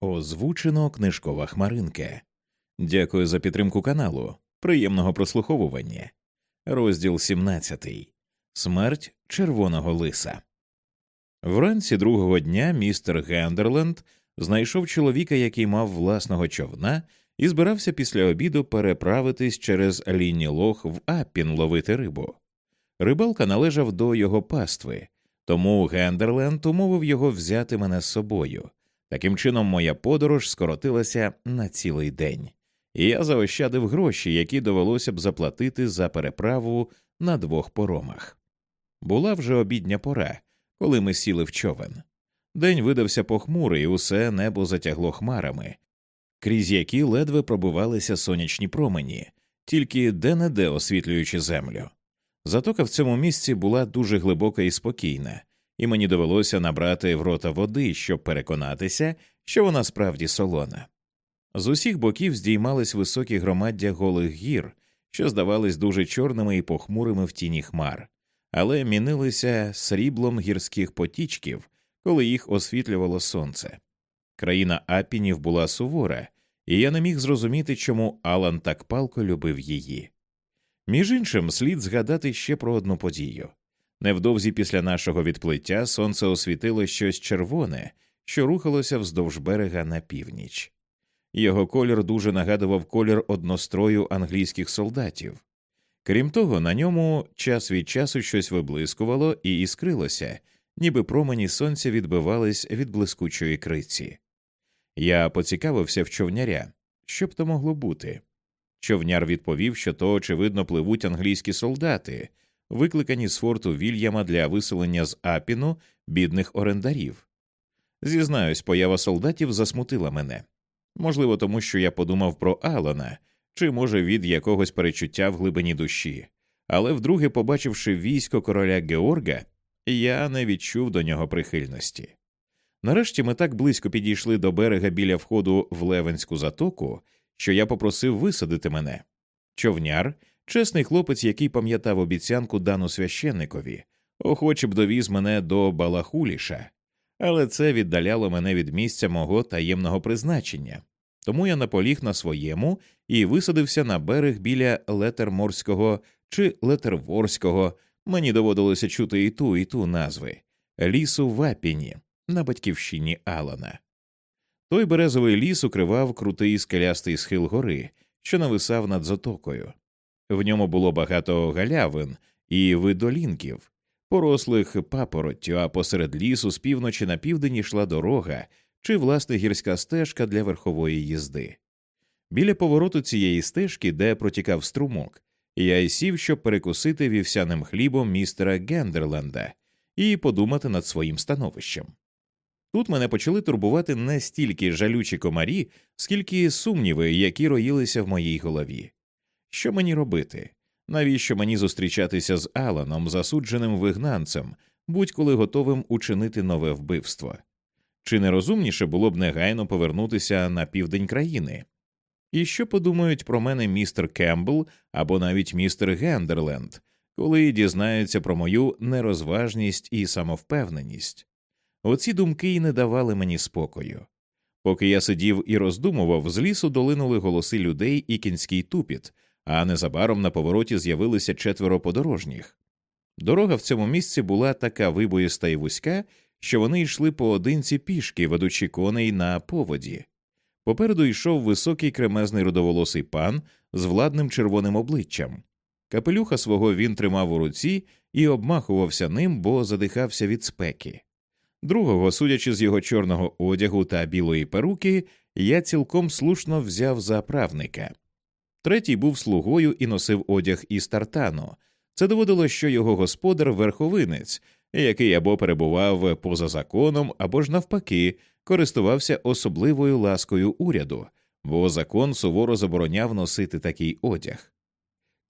Озвучено книжкова хмаринка. Дякую за підтримку каналу. Приємного прослуховування. Розділ 17. Смерть червоного лиса. Вранці другого дня містер Гендерленд знайшов чоловіка, який мав власного човна, і збирався після обіду переправитись через лінні лох в Аппін ловити рибу. Рибалка належав до його пастви, тому Гендерленд умовив його взяти мене з собою. Таким чином, моя подорож скоротилася на цілий день, і я заощадив гроші, які довелося б заплатити за переправу на двох поромах. Була вже обідня пора, коли ми сіли в човен. День видався похмурий, усе небо затягло хмарами, крізь які ледве пробивалися сонячні промені, тільки де не де освітлюючи землю. Затока в цьому місці була дуже глибока і спокійна, і мені довелося набрати в рота води, щоб переконатися, що вона справді солона. З усіх боків здіймались високі громаддя голих гір, що здавались дуже чорними і похмурими в тіні хмар, але мінилися сріблом гірських потічків, коли їх освітлювало сонце. Країна Апінів була сувора, і я не міг зрозуміти, чому Алан так палко любив її. Між іншим, слід згадати ще про одну подію. Невдовзі після нашого відплиття сонце освітило щось червоне, що рухалося вздовж берега на північ. Його колір дуже нагадував колір однострою англійських солдатів. Крім того, на ньому час від часу щось виблискувало і іскрилося, ніби промені сонця відбивались від блискучої криці. Я поцікавився в човняря, що б то могло бути. Човняр відповів, що то, очевидно, пливуть англійські солдати, викликані з форту Вільяма для виселення з Апіну бідних орендарів. Зізнаюсь, поява солдатів засмутила мене. Можливо, тому що я подумав про Алана, чи, може, від якогось перечуття в глибині душі, але вдруге, побачивши військо короля Георга, я не відчув до нього прихильності. Нарешті ми так близько підійшли до берега біля входу в Левенську затоку, що я попросив висадити мене. Човняр, чесний хлопець, який пам'ятав обіцянку дану священникові, охоче б довіз мене до Балахуліша, але це віддаляло мене від місця мого таємного призначення. Тому я наполіг на своєму і висадився на берег біля Летерморського чи Летерворського. Мені доводилося чути і ту, і ту назви лісу в Апіні на батьківщині Алана. Той березовий ліс укривав крутий скелястий схил гори, що нависав над затокою. В ньому було багато галявин і видолінків, порослих папороттю, а посеред лісу з півночі на південь йшла дорога чи власне гірська стежка для верхової їзди. Біля повороту цієї стежки, де протікав струмок, я й сів, щоб перекусити вівсяним хлібом містера Гендерленда і подумати над своїм становищем. Тут мене почали турбувати не стільки жалючі комарі, скільки сумніви, які роїлися в моїй голові. Що мені робити? Навіщо мені зустрічатися з Аланом, засудженим вигнанцем, будь-коли готовим учинити нове вбивство? Чи не розумніше було б негайно повернутися на південь країни? І що подумають про мене містер Кембл або навіть містер Гендерленд, коли дізнаються про мою нерозважність і самовпевненість? Оці думки й не давали мені спокою. Поки я сидів і роздумував, з лісу долинули голоси людей і кінський тупіт, а незабаром на повороті з'явилися четверо подорожніх. Дорога в цьому місці була така вибоїста і вузька, що вони йшли поодинці пішки, ведучи коней на поводі. Попереду йшов високий кремезний рудоволосий пан з владним червоним обличчям. Капелюха свого він тримав у руці і обмахувався ним, бо задихався від спеки. Другого, судячи з його чорного одягу та білої перуки, я цілком слушно взяв за правника. Третій був слугою і носив одяг із тартану. Це доводило, що його господар верховинець, який або перебував поза законом, або ж навпаки, користувався особливою ласкою уряду, бо закон суворо забороняв носити такий одяг.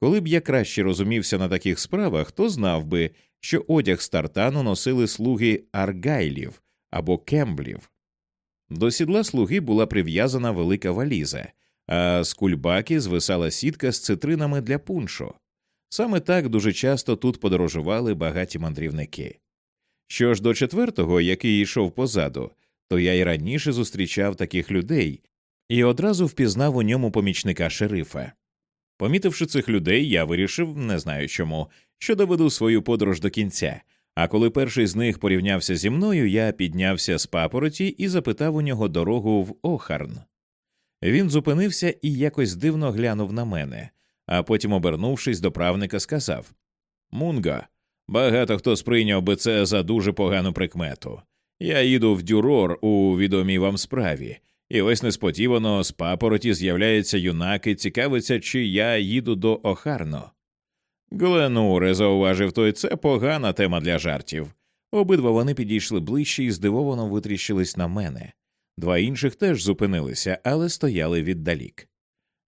Коли б я краще розумівся на таких справах, то знав би, що одяг з тартану носили слуги аргайлів або кемблів. До сідла слуги була прив'язана велика валіза, а з кульбаки звисала сітка з цитринами для пуншу. Саме так дуже часто тут подорожували багаті мандрівники. Що ж до четвертого, який йшов позаду, то я й раніше зустрічав таких людей і одразу впізнав у ньому помічника шерифа. Помітивши цих людей, я вирішив, не знаю чому, що доведу свою подорож до кінця. А коли перший з них порівнявся зі мною, я піднявся з папороті і запитав у нього дорогу в Охарн. Він зупинився і якось дивно глянув на мене, а потім, обернувшись до правника, сказав Мунга, багато хто сприйняв би це за дуже погану прикмету. Я їду в дюрор у відомій вам справі, і ось несподівано з папороті з'являється юнак і цікавиться, чи я їду до Охарно. Гленуре, зауважив той, це погана тема для жартів. Обидва вони підійшли ближче і здивовано витріщились на мене. Два інших теж зупинилися, але стояли віддалік.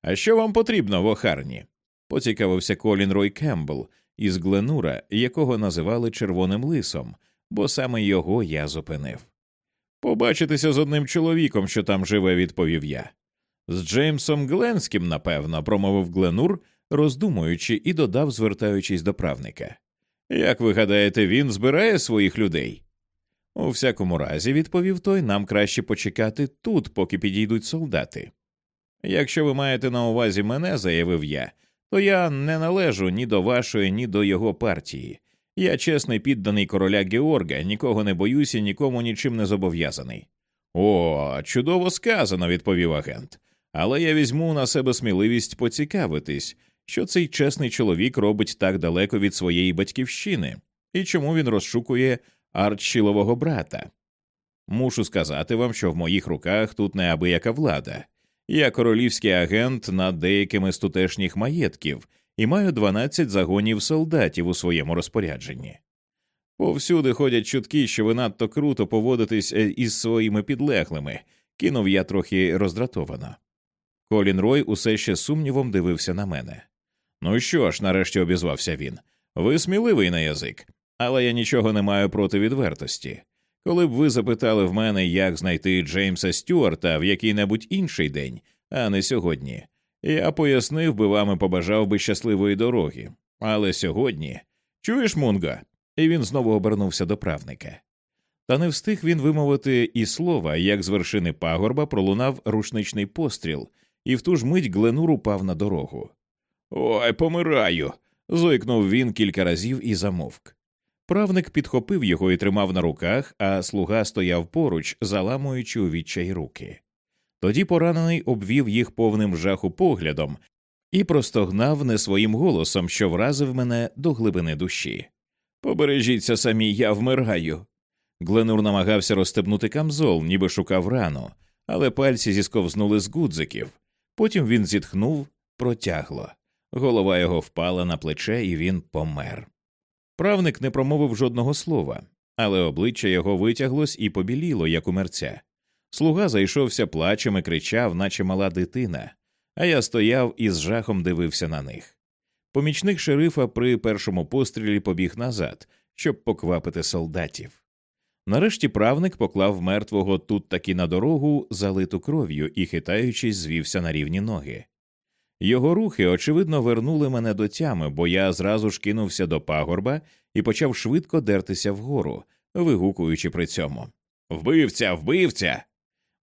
А що вам потрібно в охарні? поцікавився Колін Рой Кембл із Гленура, якого називали червоним лисом, бо саме його я зупинив. Побачитися з одним чоловіком, що там живе, відповів я. З Джеймсом Гленським, напевно, промовив Гленур, роздумуючи, і додав, звертаючись до правника. Як ви гадаєте, він збирає своїх людей? У всякому разі, відповів той, нам краще почекати тут, поки підійдуть солдати. Якщо ви маєте на увазі мене, заявив я, то я не належу ні до вашої, ні до його партії. Я чесний підданий короля Георга, нікого не боюся, нікому нічим не зобов'язаний. О, чудово сказано, відповів агент. Але я візьму на себе сміливість поцікавитись, що цей чесний чоловік робить так далеко від своєї батьківщини і чому він розшукує Арчілового брата. Мушу сказати вам, що в моїх руках тут неабияка влада. Я королівський агент над деякими з тутешніх маєтків і маю 12 загонів солдатів у своєму розпорядженні. Повсюди ходять чутки, що ви надто круто поводитесь е, із своїми підлеглими, кинув я трохи роздратовано. Колін Рой усе ще сумнівом дивився на мене. Ну що ж, нарешті обізвався він. Ви сміливий на язик, але я нічого не маю проти відвертості. Коли б ви запитали в мене, як знайти Джеймса Стюарта в який-небудь інший день, а не сьогодні, я пояснив би вам і побажав би щасливої дороги. Але сьогодні чуєш, Мунга? І він знову обернувся до правника. Та не встиг він вимовити і слова, як з вершини пагорба пролунав рушничний постріл, і в ту ж мить Гленур упав на дорогу. Ой, помираю. зойкнув він кілька разів і замовк. Правник підхопив його і тримав на руках, а слуга стояв поруч, заламуючи у відчай руки. Тоді поранений обвів їх повним жаху поглядом і простогнав не своїм голосом, що вразив мене до глибини душі. Побережіться самі, я вмираю. Гленур намагався розстебнути камзол, ніби шукав рану, але пальці зісковзнули з гудзиків. Потім він зітхнув протягло. Голова його впала на плече, і він помер. Правник не промовив жодного слова, але обличчя його витяглось і побіліло, як у мерця. Слуга зайшовся плачем і кричав, наче мала дитина, а я стояв і з жахом дивився на них. Помічник шерифа при першому пострілі побіг назад, щоб поквапити солдатів. Нарешті правник поклав мертвого тут таки на дорогу, залиту кров'ю, і, хитаючись, звівся на рівні ноги. Його рухи, очевидно, вернули мене до тями, бо я зразу ж кинувся до пагорба і почав швидко дертися вгору, вигукуючи при цьому Вбивця, вбивця.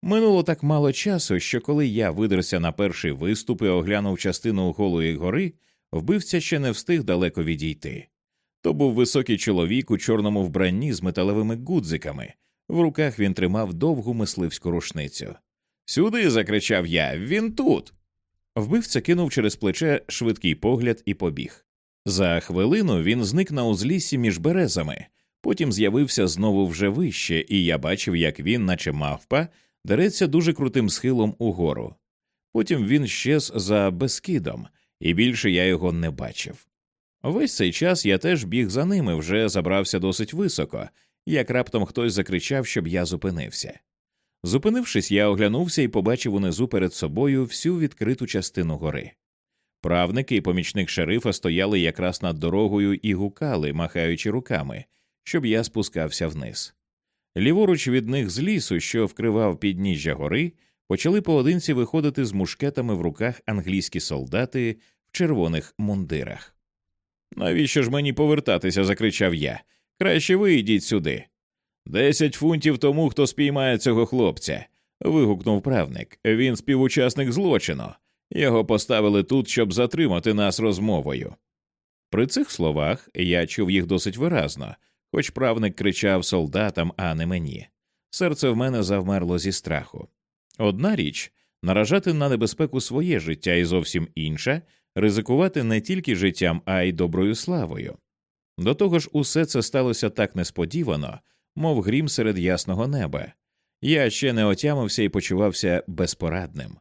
Минуло так мало часу, що коли я видерся на перший виступ і оглянув частину голої гори, вбивця ще не встиг далеко відійти. То був високий чоловік у чорному вбранні з металевими гудзиками. В руках він тримав довгу мисливську рушницю. Сюди. закричав я. Він тут. Вбивця кинув через плече швидкий погляд і побіг. За хвилину він зник на узліссі між березами, потім з'явився знову вже вище, і я бачив, як він, наче мавпа, дереться дуже крутим схилом угору. Потім він щез за безкидом, і більше я його не бачив. Весь цей час я теж біг за ними, вже забрався досить високо, як раптом хтось закричав, щоб я зупинився. Зупинившись, я оглянувся і побачив унизу перед собою всю відкриту частину гори. Правники і помічник шерифа стояли якраз над дорогою і гукали, махаючи руками, щоб я спускався вниз. Ліворуч від них з лісу, що вкривав підніжжя гори, почали поодинці виходити з мушкетами в руках англійські солдати в червоних мундирах. Навіщо ж мені повертатися? закричав я. Краще ви йдіть сюди. Десять фунтів тому, хто спіймає цього хлопця. вигукнув правник. Він співучасник злочину. Його поставили тут, щоб затримати нас розмовою. При цих словах я чув їх досить виразно, хоч правник кричав солдатам, а не мені. Серце в мене завмерло зі страху. Одна річ наражати на небезпеку своє життя і зовсім інша ризикувати не тільки життям, а й доброю славою. До того ж, усе це сталося так несподівано, мов грім серед ясного неба. Я ще не отямився і почувався безпорадним.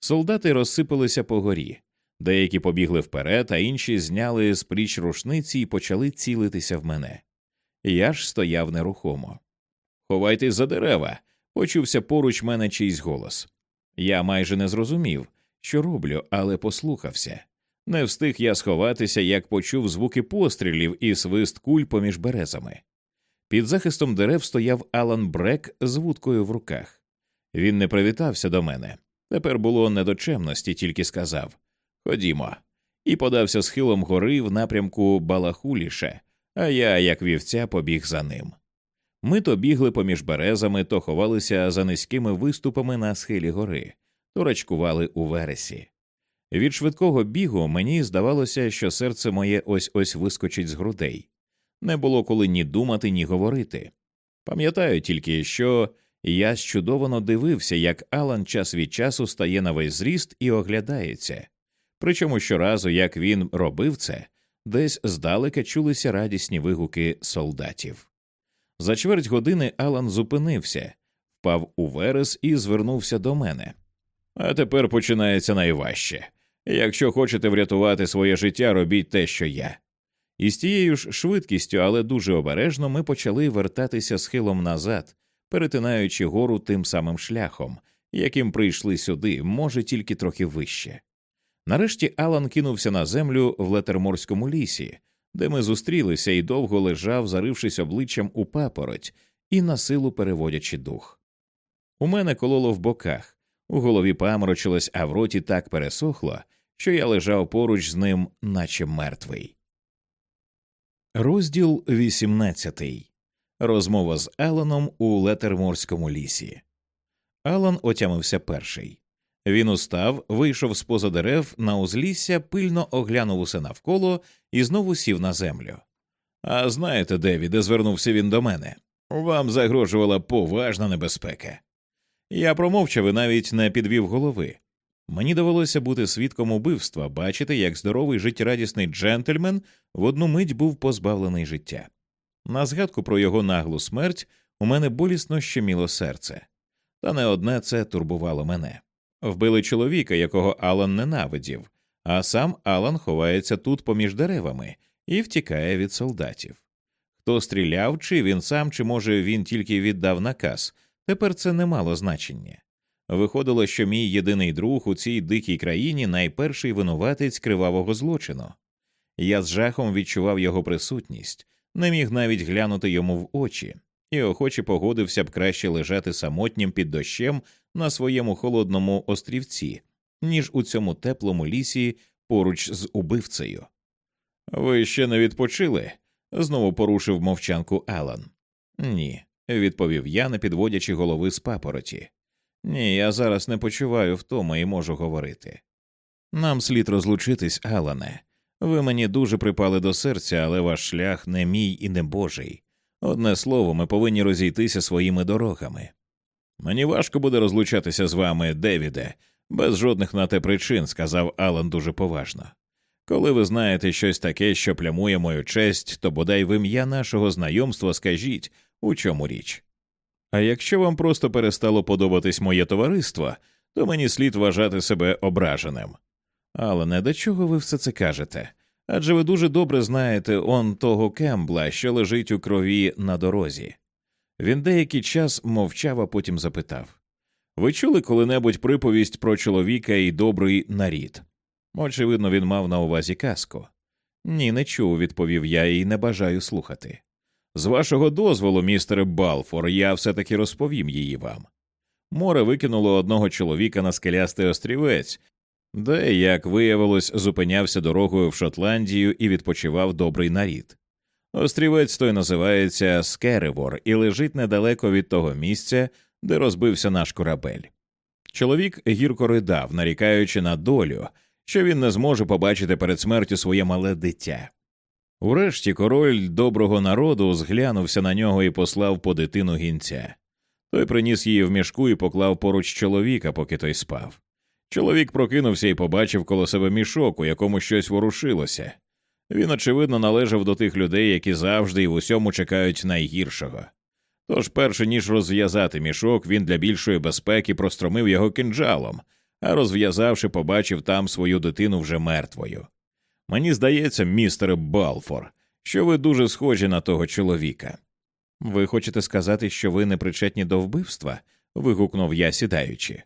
Солдати розсипалися по горі, деякі побігли вперед, а інші зняли з пліч рушниці і почали цілитися в мене. Я ж стояв нерухомо. Ховайтесь за дерева, почувся поруч мене чийсь голос. Я майже не зрозумів, що роблю, але послухався. Не встиг я сховатися, як почув звуки пострілів і свист куль поміж березами. Під захистом дерев стояв Алан Брек з вудкою в руках. Він не привітався до мене. Тепер було не до чемності, тільки сказав Ходімо, і подався схилом гори в напрямку Балахуліше, а я, як вівця, побіг за ним. Ми то бігли поміж березами, то ховалися за низькими виступами на схилі гори, то рачкували у вересі. Від швидкого бігу мені здавалося, що серце моє ось ось вискочить з грудей. Не було коли ні думати, ні говорити. Пам'ятаю тільки, що я щудовано дивився, як Алан час від часу стає на весь зріст і оглядається. Причому щоразу, як він робив це, десь здалека чулися радісні вигуки солдатів. За чверть години Алан зупинився, впав у верес і звернувся до мене. А тепер починається найважче. Якщо хочете врятувати своє життя, робіть те, що я. І з тією ж швидкістю, але дуже обережно, ми почали вертатися схилом назад, перетинаючи гору тим самим шляхом, яким прийшли сюди, може тільки трохи вище. Нарешті Алан кинувся на землю в летерморському лісі, де ми зустрілися і довго лежав, зарившись обличчям у папороть і на силу переводячи дух. У мене кололо в боках, у голові паморочилось, а в роті так пересохло, що я лежав поруч з ним, наче мертвий. Розділ 18. Розмова з Аланом у Летерморському лісі. Алан отямився перший. Він устав, вийшов з поза дерев на узлісся, пильно оглянув усе навколо і знову сів на землю. А знаєте, Девіде, звернувся він до мене. Вам загрожувала поважна небезпека. Я промовчав і навіть не підвів голови. Мені довелося бути свідком убивства, бачити, як здоровий життєрадісний джентльмен в одну мить був позбавлений життя. На згадку про його наглу смерть у мене болісно щеміло серце, та не одне це турбувало мене. Вбили чоловіка, якого Алан ненавидів, а сам Алан ховається тут поміж деревами і втікає від солдатів. Хто стріляв, чи він сам, чи може він тільки віддав наказ, тепер це не мало значення. Виходило, що мій єдиний друг у цій дикій країні найперший винуватець кривавого злочину. Я з жахом відчував його присутність, не міг навіть глянути йому в очі, і охоче погодився б краще лежати самотнім під дощем на своєму холодному острівці, ніж у цьому теплому лісі поруч з убивцею. Ви ще не відпочили? знову порушив мовчанку Алан. Ні, відповів я, не підводячи голови з папороті. Ні, я зараз не почуваю втому і можу говорити. Нам слід розлучитись, Алане. Ви мені дуже припали до серця, але ваш шлях не мій і не божий. Одне слово, ми повинні розійтися своїми дорогами. Мені важко буде розлучатися з вами, Девіде, без жодних на те причин, сказав Алан дуже поважно. Коли ви знаєте щось таке, що плямує мою честь, то бодай в ім'я нашого знайомства скажіть, у чому річ. А якщо вам просто перестало подобатись моє товариство, то мені слід вважати себе ображеним. Але не до чого ви все це кажете? Адже ви дуже добре знаєте он того кембла, що лежить у крові на дорозі. Він деякий час мовчав, а потім запитав Ви чули коли-небудь приповість про чоловіка і добрий нарід? Очевидно, він мав на увазі казку. Ні, не чув, відповів я і не бажаю слухати. З вашого дозволу, містере Балфор, я все таки розповім її вам. Море викинуло одного чоловіка на скелястий острівець, де, як виявилось, зупинявся дорогою в Шотландію і відпочивав добрий нарід. Острівець той називається Скеревор і лежить недалеко від того місця, де розбився наш корабель. Чоловік гірко ридав, нарікаючи на долю, що він не зможе побачити перед смертю своє мале дитя. Урешті король доброго народу зглянувся на нього і послав по дитину гінця. Той приніс її в мішку і поклав поруч чоловіка, поки той спав. Чоловік прокинувся і побачив коло себе мішок, у якому щось ворушилося. Він, очевидно, належав до тих людей, які завжди і в усьому чекають найгіршого. Тож, перше ніж розв'язати мішок, він для більшої безпеки простромив його кинджалом, а розв'язавши, побачив там свою дитину вже мертвою. Мені здається, містере Балфор, що ви дуже схожі на того чоловіка. Ви хочете сказати, що ви не причетні до вбивства? вигукнув я, сідаючи.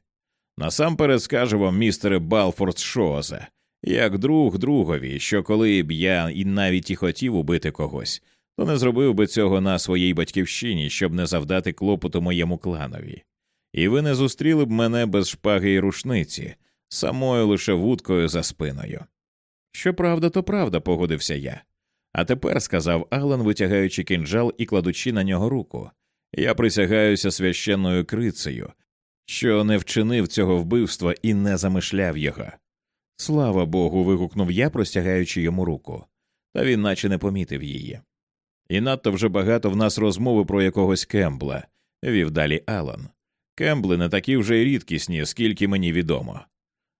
Насамперед скажу вам, містере Балфорд Шоза, як друг другові, що коли б я і навіть і хотів убити когось, то не зробив би цього на своїй батьківщині, щоб не завдати клопоту моєму кланові. І ви не зустріли б мене без шпаги і рушниці, самою лише вудкою за спиною. Що правда, то правда, погодився я. А тепер, сказав Алан, витягаючи кинджал і кладучи на нього руку, я присягаюся священною крицею, що не вчинив цього вбивства і не замишляв його. Слава Богу. вигукнув я, простягаючи йому руку, та він наче не помітив її. І надто вже багато в нас розмови про якогось Кембла, вів далі Алан. Кембли не такі вже й рідкісні, скільки мені відомо.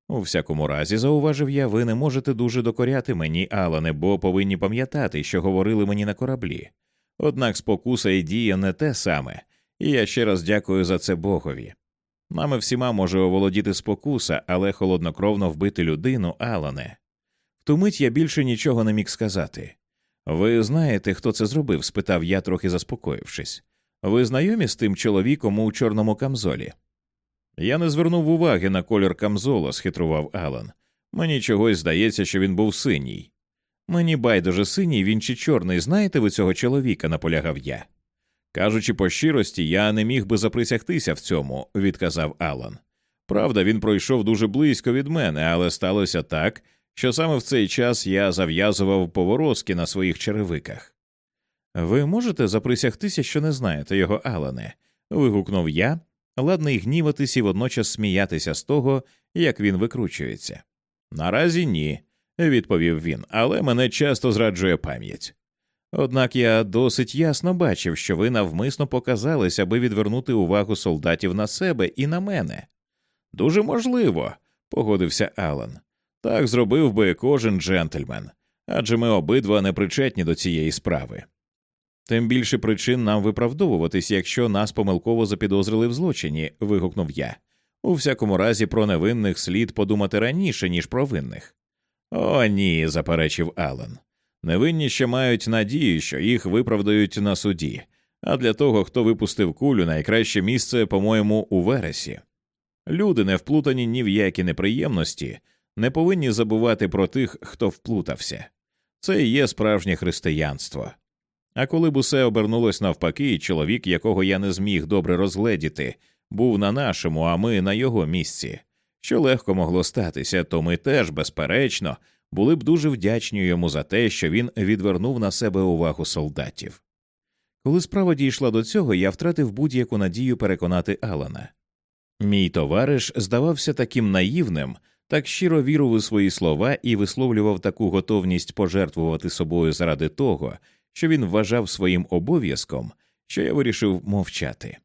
У всякому разі, зауважив я, ви не можете дуже докоряти мені, Алане, бо повинні пам'ятати, що говорили мені на кораблі. Однак спокуса і дія не те саме, і я ще раз дякую за це Богові. Нами всіма може оволодіти спокуса, але холоднокровно вбити людину, Алане. В ту мить я більше нічого не міг сказати. Ви знаєте, хто це зробив? спитав я, трохи заспокоївшись. Ви знайомі з тим чоловіком у чорному камзолі? Я не звернув уваги на колір камзола, схитрував Алан. Мені чогось здається, що він був синій. Мені байдуже синій, він чи чорний, знаєте ви цього чоловіка, наполягав я. Кажучи по щирості, я не міг би заприсягтися в цьому, відказав Алан. Правда, він пройшов дуже близько від мене, але сталося так, що саме в цей час я зав'язував поворозки на своїх черевиках. Ви можете заприсягтися, що не знаєте його, Алане? вигукнув я, ладний гніватись і водночас сміятися з того, як він викручується. Наразі ні, відповів він, але мене часто зраджує пам'ять. Однак я досить ясно бачив, що ви навмисно показались, аби відвернути увагу солдатів на себе і на мене. Дуже можливо, погодився Алан. Так зробив би кожен джентльмен, адже ми обидва не причетні до цієї справи. Тим більше причин нам виправдовуватись, якщо нас помилково запідозрили в злочині, вигукнув я. У всякому разі, про невинних слід подумати раніше, ніж про винних. О, ні, заперечив Алан. Невинні ще мають надію, що їх виправдають на суді, а для того, хто випустив кулю, найкраще місце, по-моєму, у вересі. Люди, не вплутані ні в які неприємності, не повинні забувати про тих, хто вплутався. Це і є справжнє християнство. А коли б усе обернулось навпаки, чоловік, якого я не зміг добре розгледіти, був на нашому, а ми на його місці, що легко могло статися, то ми теж, безперечно, були б дуже вдячні йому за те, що він відвернув на себе увагу солдатів. Коли справа дійшла до цього, я втратив будь-яку надію переконати Алана. Мій товариш здавався таким наївним, так щиро вірив у свої слова і висловлював таку готовність пожертвувати собою заради того, що він вважав своїм обов'язком, що я вирішив мовчати.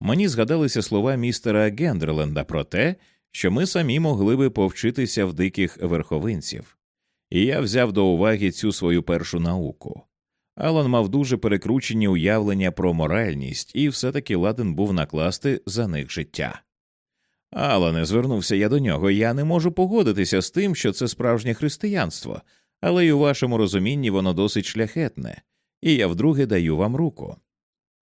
Мені згадалися слова містера Гендерленда про те, що ми самі могли би повчитися в диких верховинців, і я взяв до уваги цю свою першу науку. Алан мав дуже перекручені уявлення про моральність, і все таки ладен був накласти за них життя. Алане, звернувся я до нього, я не можу погодитися з тим, що це справжнє християнство, але й у вашому розумінні воно досить шляхетне, і я вдруге даю вам руку.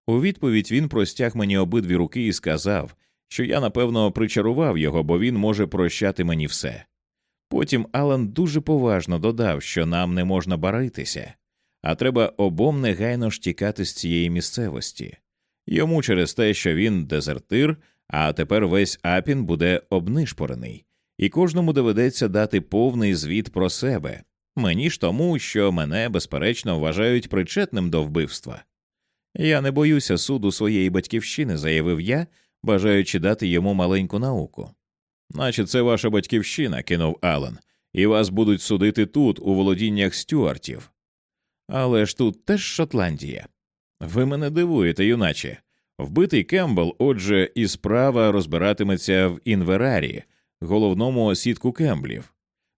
У відповідь він простяг мені обидві руки і сказав, що я напевно причарував його, бо він може прощати мені все. Потім Алан дуже поважно додав, що нам не можна баритися, а треба обом негайно ж тікати з цієї місцевості. Йому через те, що він дезертир, а тепер весь апін буде обнишпорений, і кожному доведеться дати повний звіт про себе, Мені ж тому, що мене, безперечно, вважають причетним до вбивства. Я не боюся суду своєї батьківщини, заявив я, бажаючи дати йому маленьку науку. Наче це ваша батьківщина, кинув Алан, і вас будуть судити тут, у володіннях стюартів. Але ж тут теж Шотландія. Ви мене дивуєте, юначе. Вбитий Кембл, отже, і справа розбиратиметься в інверарі, головному осідку Кемблів.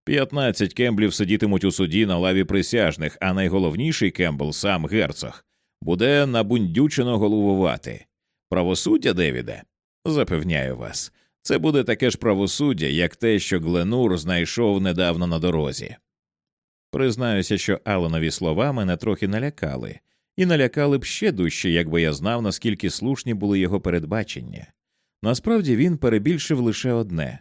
П'ятнадцять Кемблів сидітимуть у суді на лаві присяжних, а найголовніший Кембл, сам герцог, буде набундючено головувати. Правосуддя, Девіде? Запевняю вас, це буде таке ж правосуддя, як те, що Гленур знайшов недавно на дорозі. Признаюся, що Аланові слова мене трохи налякали, і налякали б ще дужче, якби я знав, наскільки слушні були його передбачення. Насправді він перебільшив лише одне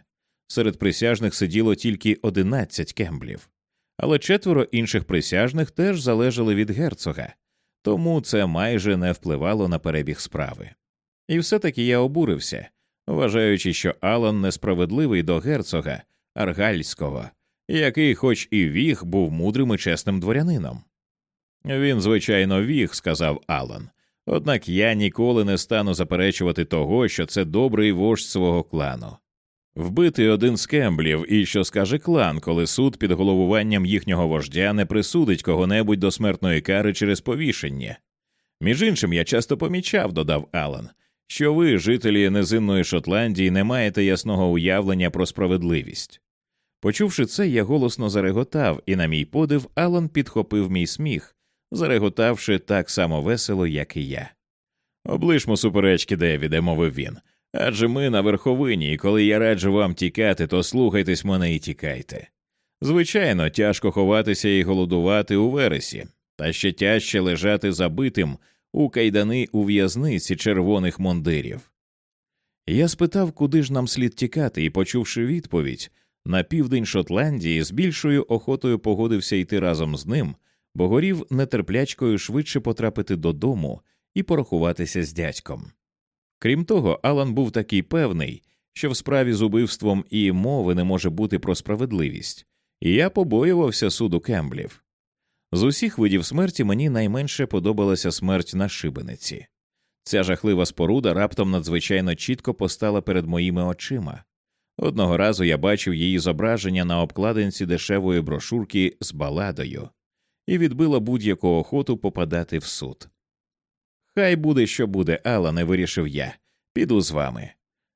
серед присяжних сиділо тільки одинадцять кемблів, але четверо інших присяжних теж залежали від герцога, тому це майже не впливало на перебіг справи. І все таки я обурився, вважаючи, що Алан несправедливий до герцога аргальського, який, хоч і віг, був мудрим і чесним дворянином. Він, звичайно, віг, сказав Алан, однак я ніколи не стану заперечувати того, що це добрий вождь свого клану. Вбити один з кемблів, і що скаже клан, коли суд під головуванням їхнього вождя не присудить кого-небудь до смертної кари через повішення. Між іншим, я часто помічав, додав Алан, що ви, жителі низинної Шотландії, не маєте ясного уявлення про справедливість. Почувши це, я голосно зареготав, і, на мій подив, Алан підхопив мій сміх, зареготавши так само весело, як і я. Облишмо суперечки, Девіде, мовив він. Адже ми на верховині, і коли я раджу вам тікати, то слухайтесь мене і тікайте. Звичайно, тяжко ховатися і голодувати у вересі, та ще тяжче лежати забитим у кайдани у в'язниці червоних мундирів. Я спитав, куди ж нам слід тікати, і, почувши відповідь, на південь Шотландії з більшою охотою погодився йти разом з ним, бо горів нетерплячкою швидше потрапити додому і порахуватися з дядьком. Крім того, Алан був такий певний, що в справі з убивством і мови не може бути про справедливість, і я побоювався суду Кемблів. З усіх видів смерті мені найменше подобалася смерть на шибениці. Ця жахлива споруда раптом надзвичайно чітко постала перед моїми очима. Одного разу я бачив її зображення на обкладинці дешевої брошурки з баладою і відбила будь-яку охоту попадати в суд. Хай буде, що буде, Алане, вирішив я. Піду з вами.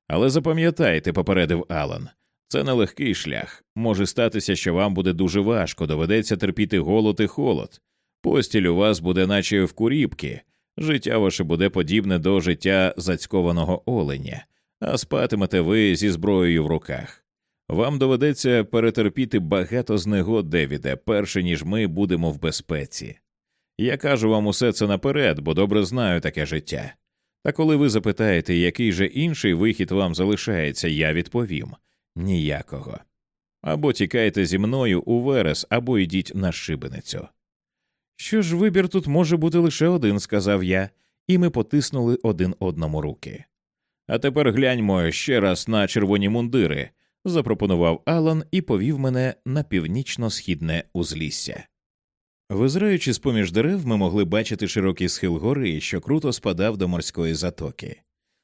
Але запам'ятайте, попередив Алан, це нелегкий шлях. Може статися, що вам буде дуже важко, доведеться терпіти голод і холод. Постіль у вас буде, наче в куріпки, життя ваше буде подібне до життя зацькованого оленя, а спатимете ви зі зброєю в руках. Вам доведеться перетерпіти багато знегод, Девіде, перше ніж ми будемо в безпеці. Я кажу вам усе це наперед, бо добре знаю таке життя. Та коли ви запитаєте, який же інший вихід вам залишається, я відповім ніякого. Або тікайте зі мною у верес, або йдіть на шибеницю. Що ж, вибір тут може бути лише один, сказав я, і ми потиснули один одному руки. А тепер гляньмо ще раз на червоні мундири, запропонував Алан і повів мене на північно-східне узлісся. Визираючи з поміж дерев, ми могли бачити широкий схил гори, що круто спадав до морської затоки.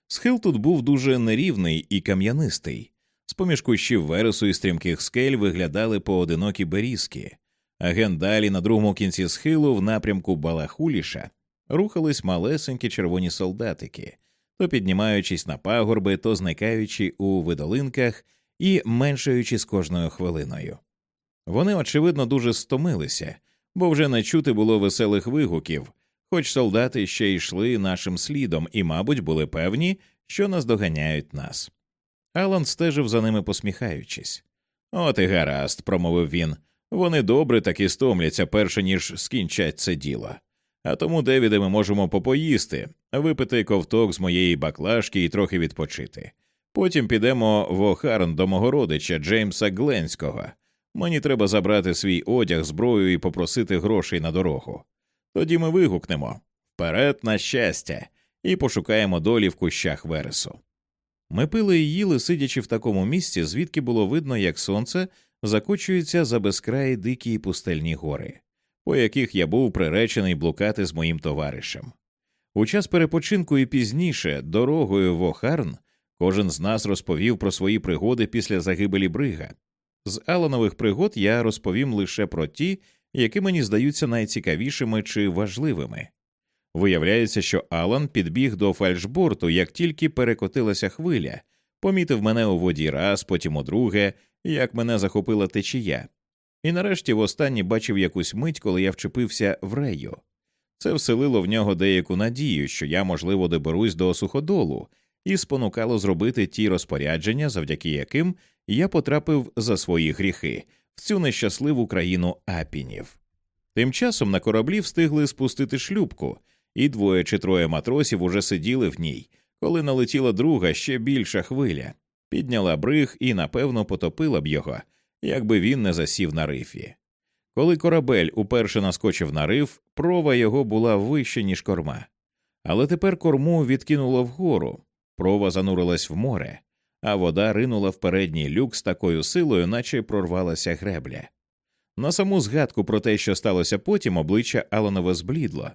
Схил тут був дуже нерівний і кам'янистий, з поміж кущів вересу і стрімких скель виглядали поодинокі берізки, а ген далі на другому кінці схилу, в напрямку Балахуліша, рухались малесенькі червоні солдатики, то піднімаючись на пагорби, то зникаючи у видолинках і меншаючи з кожною хвилиною. Вони, очевидно, дуже стомилися бо вже не чути було веселих вигуків, хоч солдати ще йшли нашим слідом і, мабуть, були певні, що наздоганяють нас. Алан стежив за ними, посміхаючись. От і гаразд, промовив він. Вони добре таки стомляться, перше ніж скінчать це діло. А тому, Девіде, ми можемо попоїсти, випити ковток з моєї баклажки і трохи відпочити. Потім підемо в Охарн до мого родича Джеймса Гленського, Мені треба забрати свій одяг, зброю і попросити грошей на дорогу. Тоді ми вигукнемо вперед на щастя, і пошукаємо долі в кущах вересу. Ми пили і їли, сидячи в такому місці, звідки було видно, як сонце закочується за безкраї дикі і пустельні гори, по яких я був приречений блукати з моїм товаришем. У час перепочинку і пізніше, дорогою в Охарн, кожен з нас розповів про свої пригоди після загибелі брига. З Аланових пригод я розповім лише про ті, які мені здаються найцікавішими чи важливими. Виявляється, що Алан підбіг до фальшборту, як тільки перекотилася хвиля, помітив мене у воді раз, потім у друге, як мене захопила течія, і нарешті востаннє бачив якусь мить, коли я вчепився в рею. Це вселило в нього деяку надію, що я, можливо, доберусь до суходолу, і спонукало зробити ті розпорядження, завдяки яким я потрапив за свої гріхи в цю нещасливу країну апінів. Тим часом на кораблі встигли спустити шлюбку, і двоє чи троє матросів уже сиділи в ній, коли налетіла друга ще більша хвиля, підняла бриг і, напевно, потопила б його, якби він не засів на рифі. Коли корабель уперше наскочив на риф, прова його була вище, ніж корма. Але тепер корму відкинуло вгору, прова занурилась в море, а вода ринула в передній люк з такою силою, наче прорвалася гребля. На саму згадку про те, що сталося потім, обличчя Аланова зблідло.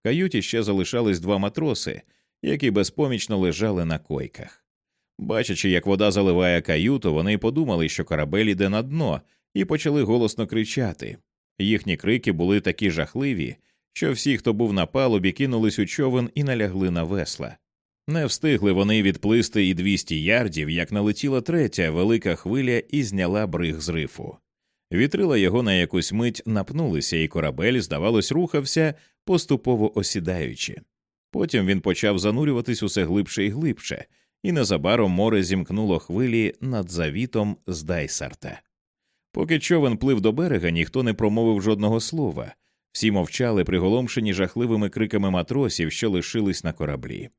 В каюті ще залишались два матроси, які безпомічно лежали на койках. Бачачи, як вода заливає каюту, вони подумали, що корабель іде на дно, і почали голосно кричати. Їхні крики були такі жахливі, що всі, хто був на палубі, кинулись у човен і налягли на весла. Не встигли вони відплисти і 200 ярдів, як налетіла третя велика хвиля і зняла бриг з рифу. Вітрила його на якусь мить напнулися, і корабель, здавалось, рухався, поступово осідаючи. Потім він почав занурюватись усе глибше і глибше, і незабаром море зімкнуло хвилі над завітом з Дайсарта. Поки човен плив до берега, ніхто не промовив жодного слова, всі мовчали, приголомшені жахливими криками матросів, що лишились на кораблі.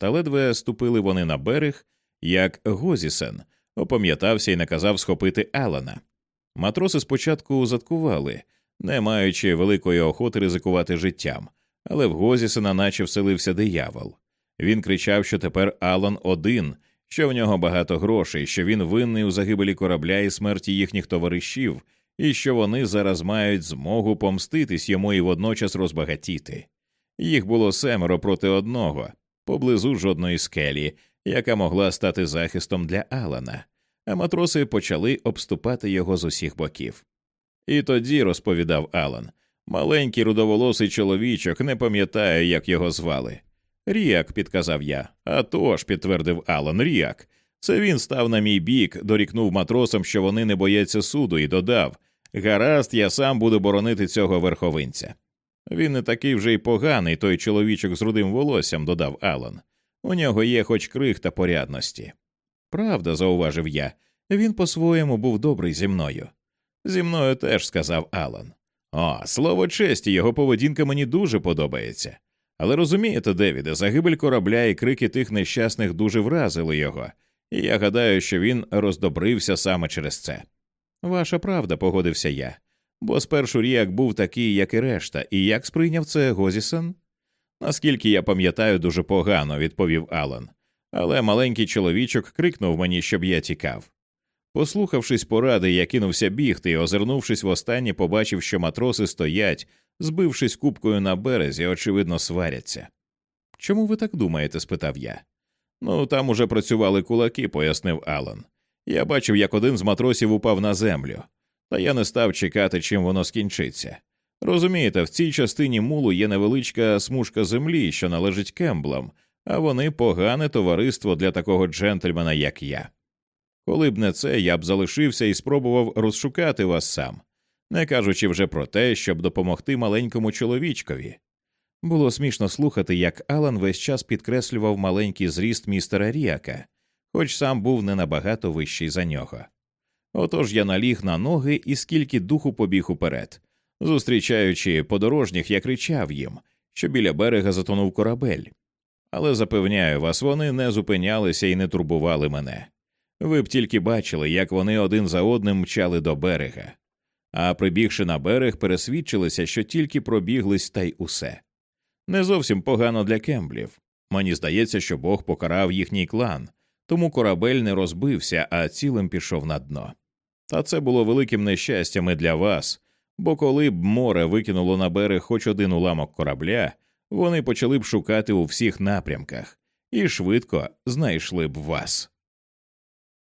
Та ледве ступили вони на берег, як Гозісен опам'ятався і наказав схопити Алана. Матроси спочатку заткували, не маючи великої охоти ризикувати життям, але в Гозісена наче вселився диявол. Він кричав, що тепер Алан один, що в нього багато грошей, що він винний у загибелі корабля і смерті їхніх товаришів, і що вони зараз мають змогу помститись йому і водночас розбагатіти. Їх було семеро проти одного, поблизу жодної скелі, яка могла стати захистом для Алана, а матроси почали обступати його з усіх боків. І тоді, розповідав Алан, маленький рудоволосий чоловічок не пам'ятає, як його звали. Ріак, підказав я. «А тож», – підтвердив Алан, Ріак. Це він став на мій бік, дорікнув матросам, що вони не бояться суду, і додав Гаразд, я сам буду боронити цього верховинця. Він не такий вже й поганий, той чоловічок з рудим волоссям, додав Алан. У нього є хоч крихта порядності. Правда, зауважив я, він по-своєму був добрий зі мною. Зі мною теж сказав Алан. О, слово честі, його поведінка мені дуже подобається. Але розумієте, Девіде, загибель корабля і крики тих нещасних дуже вразили його, і я гадаю, що він роздобрився саме через це. Ваша правда, погодився я, бо спершу Ріак був такий, як і решта, і як сприйняв це Гозісон? Наскільки я пам'ятаю, дуже погано, відповів Алан, але маленький чоловічок крикнув мені, щоб я тікав. Послухавшись поради, я кинувся бігти і, озирнувшись востаннє, побачив, що матроси стоять, збившись купкою на березі, очевидно, сваряться. Чому ви так думаєте? спитав я. Ну, там уже працювали кулаки, пояснив Алан. Я бачив, як один з матросів упав на землю, та я не став чекати, чим воно скінчиться. Розумієте, в цій частині мулу є невеличка смужка землі, що належить кемблам, а вони погане товариство для такого джентльмена, як я. Коли б не це, я б залишився і спробував розшукати вас сам, не кажучи вже про те, щоб допомогти маленькому чоловічкові. Було смішно слухати, як Алан весь час підкреслював маленький зріст містера Ріака, хоч сам був не набагато вищий за нього. Отож я наліг на ноги і скільки духу побіг уперед. Зустрічаючи подорожніх, я кричав їм, що біля берега затонув корабель. Але запевняю вас, вони не зупинялися і не турбували мене. Ви б тільки бачили, як вони один за одним мчали до берега, а прибігши на берег, пересвідчилися, що тільки пробіглись та й усе. Не зовсім погано для кемблів. Мені здається, що Бог покарав їхній клан, тому корабель не розбився, а цілим пішов на дно. Та це було великим нещастям і для вас, бо коли б море викинуло на берег хоч один уламок корабля, вони почали б шукати у всіх напрямках і швидко знайшли б вас.